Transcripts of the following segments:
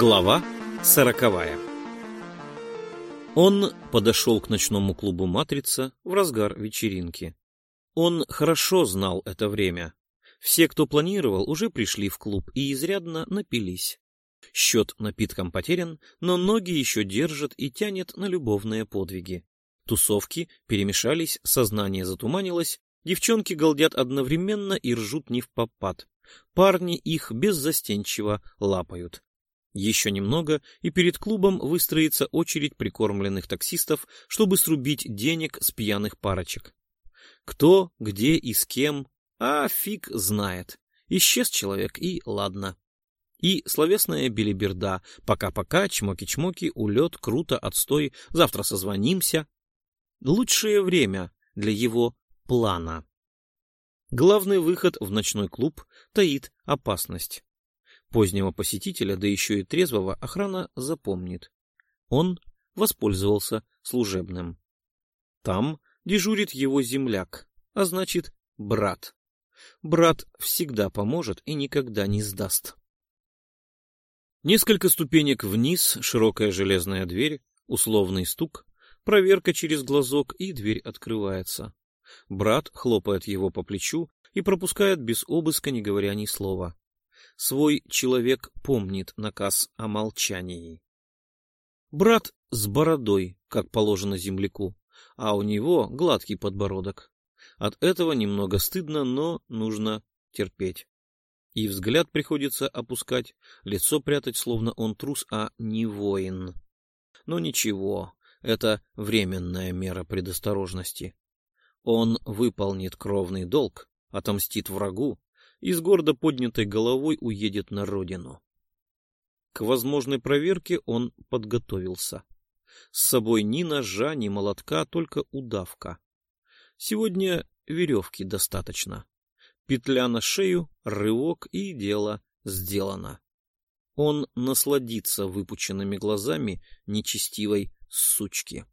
Глава сороковая Он подошел к ночному клубу «Матрица» в разгар вечеринки. Он хорошо знал это время. Все, кто планировал, уже пришли в клуб и изрядно напились. Счет напиткам потерян, но ноги еще держат и тянет на любовные подвиги. Тусовки перемешались, сознание затуманилось, девчонки галдят одновременно и ржут не в попад. Парни их беззастенчиво лапают. Еще немного, и перед клубом выстроится очередь прикормленных таксистов, чтобы срубить денег с пьяных парочек. Кто, где и с кем, а фиг знает. Исчез человек, и ладно. И словесная билиберда. Пока-пока, чмоки-чмоки, улет, круто, отстой, завтра созвонимся. Лучшее время для его плана. Главный выход в ночной клуб таит опасность. Позднего посетителя, да еще и трезвого, охрана запомнит. Он воспользовался служебным. Там дежурит его земляк, а значит, брат. Брат всегда поможет и никогда не сдаст. Несколько ступенек вниз, широкая железная дверь, условный стук, проверка через глазок, и дверь открывается. Брат хлопает его по плечу и пропускает без обыска, не говоря ни слова. Свой человек помнит наказ о молчании. Брат с бородой, как положено земляку, а у него гладкий подбородок. От этого немного стыдно, но нужно терпеть. И взгляд приходится опускать, лицо прятать, словно он трус, а не воин. Но ничего, это временная мера предосторожности. Он выполнит кровный долг, отомстит врагу и с гордо поднятой головой уедет на родину. К возможной проверке он подготовился. С собой ни ножа, ни молотка, только удавка. Сегодня веревки достаточно. Петля на шею, рывок и дело сделано. Он насладится выпученными глазами нечестивой сучки.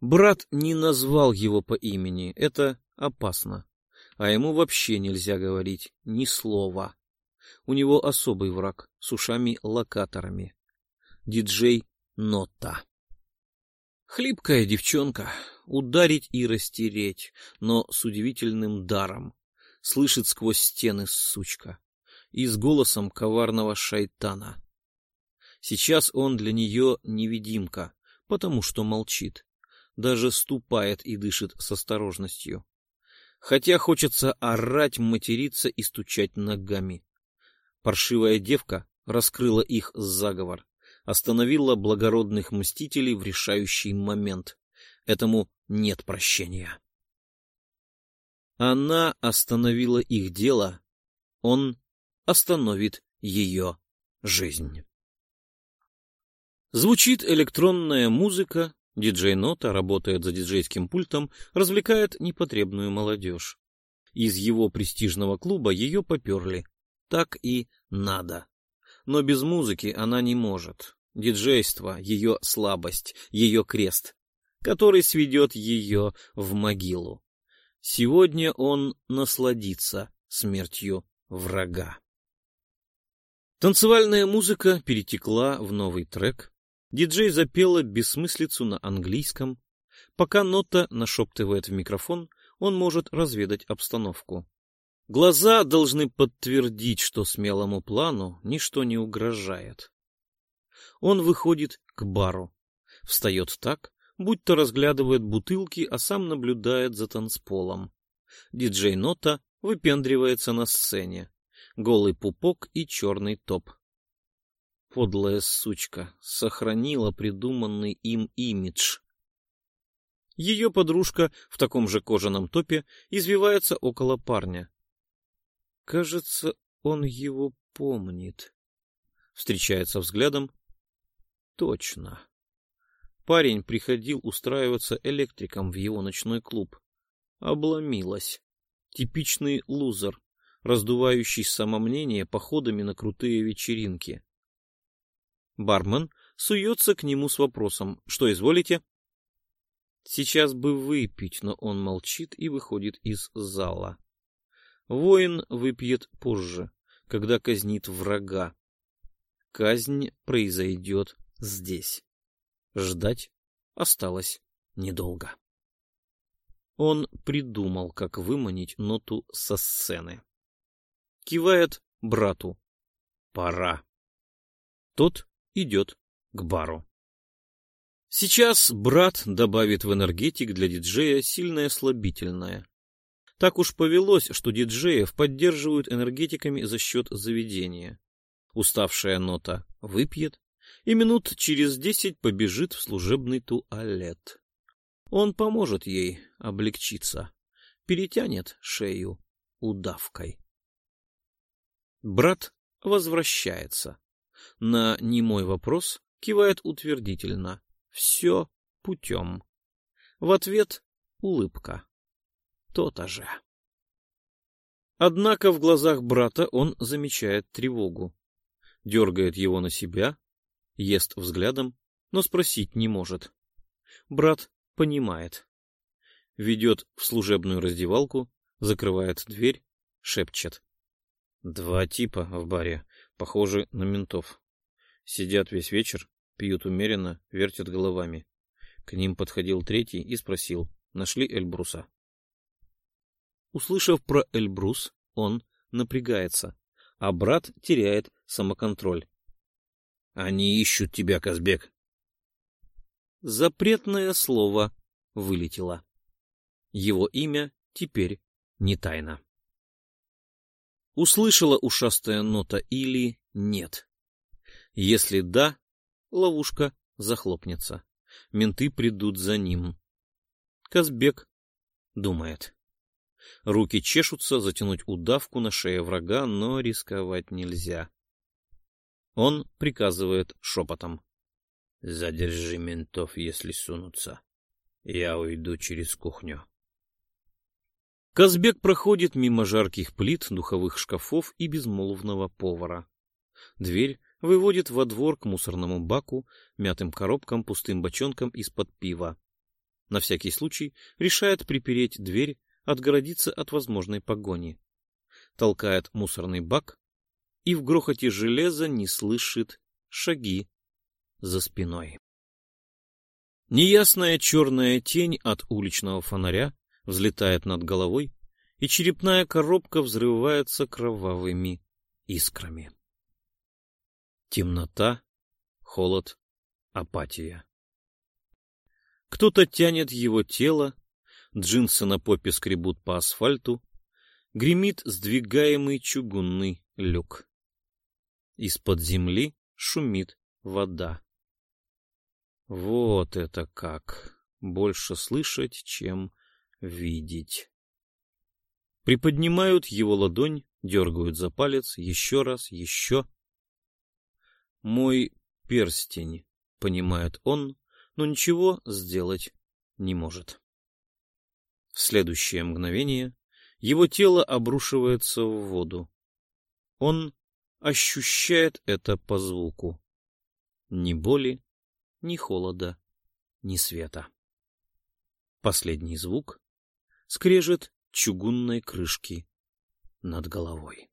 Брат не назвал его по имени, это опасно. А ему вообще нельзя говорить ни слова. У него особый враг с ушами-локаторами. Диджей Нота. Хлипкая девчонка, ударить и растереть, но с удивительным даром слышит сквозь стены сучка и с голосом коварного шайтана. Сейчас он для нее невидимка, потому что молчит, даже ступает и дышит с осторожностью. Хотя хочется орать, материться и стучать ногами. Паршивая девка раскрыла их заговор, остановила благородных мстителей в решающий момент. Этому нет прощения. Она остановила их дело, он остановит ее жизнь. Звучит электронная музыка, диджей Нота работает за диджейским пультом, развлекает непотребную молодежь. Из его престижного клуба ее поперли. Так и надо. Но без музыки она не может. Диджейство — ее слабость, ее крест, который сведет ее в могилу. Сегодня он насладится смертью врага. Танцевальная музыка перетекла в новый трек. Диджей запела бессмыслицу на английском. Пока нота нашептывает в микрофон, он может разведать обстановку. Глаза должны подтвердить, что смелому плану ничто не угрожает. Он выходит к бару, встает так, будто разглядывает бутылки, а сам наблюдает за танцполом. Диджей Нота выпендривается на сцене. Голый пупок и черный топ. Подлая сучка сохранила придуманный им имидж. Ее подружка в таком же кожаном топе извивается около парня. Кажется, он его помнит. Встречается взглядом. Точно. Парень приходил устраиваться электриком в его ночной клуб. Обломилась. Типичный лузер, раздувающий самомнение походами на крутые вечеринки. Бармен суется к нему с вопросом «Что изволите?» Сейчас бы выпить, но он молчит и выходит из зала. Воин выпьет позже, когда казнит врага. казнь произойдет здесь. Ждать осталось недолго. Он придумал, как выманить ноту со сцены. Кивает брату. Пора. Тот идет к бару. Сейчас брат добавит в энергетик для диджея сильное слабительное. Так уж повелось, что диджеев поддерживают энергетиками за счет заведения. Уставшая нота выпьет и минут через десять побежит в служебный туалет. Он поможет ей облегчиться, перетянет шею удавкой. Брат возвращается. На немой вопрос кивает утвердительно. Все путем. В ответ улыбка. То-то же. Однако в глазах брата он замечает тревогу. Дергает его на себя, ест взглядом, но спросить не может. Брат понимает. Ведет в служебную раздевалку, закрывает дверь, шепчет. Два типа в баре, похожи на ментов. Сидят весь вечер, пьют умеренно, вертят головами. К ним подходил третий и спросил, нашли Эльбруса. Услышав про Эльбрус, он напрягается, а брат теряет самоконтроль. — Они ищут тебя, Казбек. Запретное слово вылетело. Его имя теперь не тайна. Услышала ушастая нота или нет? Если да, ловушка захлопнется. Менты придут за ним. Казбек думает. Руки чешутся затянуть удавку на шее врага, но рисковать нельзя. Он приказывает шепотом. — Задержи ментов, если сунутся. Я уйду через кухню. Казбек проходит мимо жарких плит, духовых шкафов и безмолвного повара. Дверь выводит во двор к мусорному баку, мятым коробкам, пустым бочонкам из-под пива. На всякий случай решает припереть дверь отгородиться от возможной погони. Толкает мусорный бак и в грохоте железа не слышит шаги за спиной. Неясная черная тень от уличного фонаря взлетает над головой, и черепная коробка взрывается кровавыми искрами. Темнота, холод, апатия. Кто-то тянет его тело, джинсы на попе скребут по асфальту, гремит сдвигаемый чугунный люк. Из-под земли шумит вода. Вот это как! Больше слышать, чем видеть. Приподнимают его ладонь, дергают за палец, еще раз, еще. Мой перстень, понимает он, но ничего сделать не может. В следующее мгновение его тело обрушивается в воду. Он ощущает это по звуку. Ни боли, ни холода, ни света. Последний звук — скрежет чугунной крышки над головой.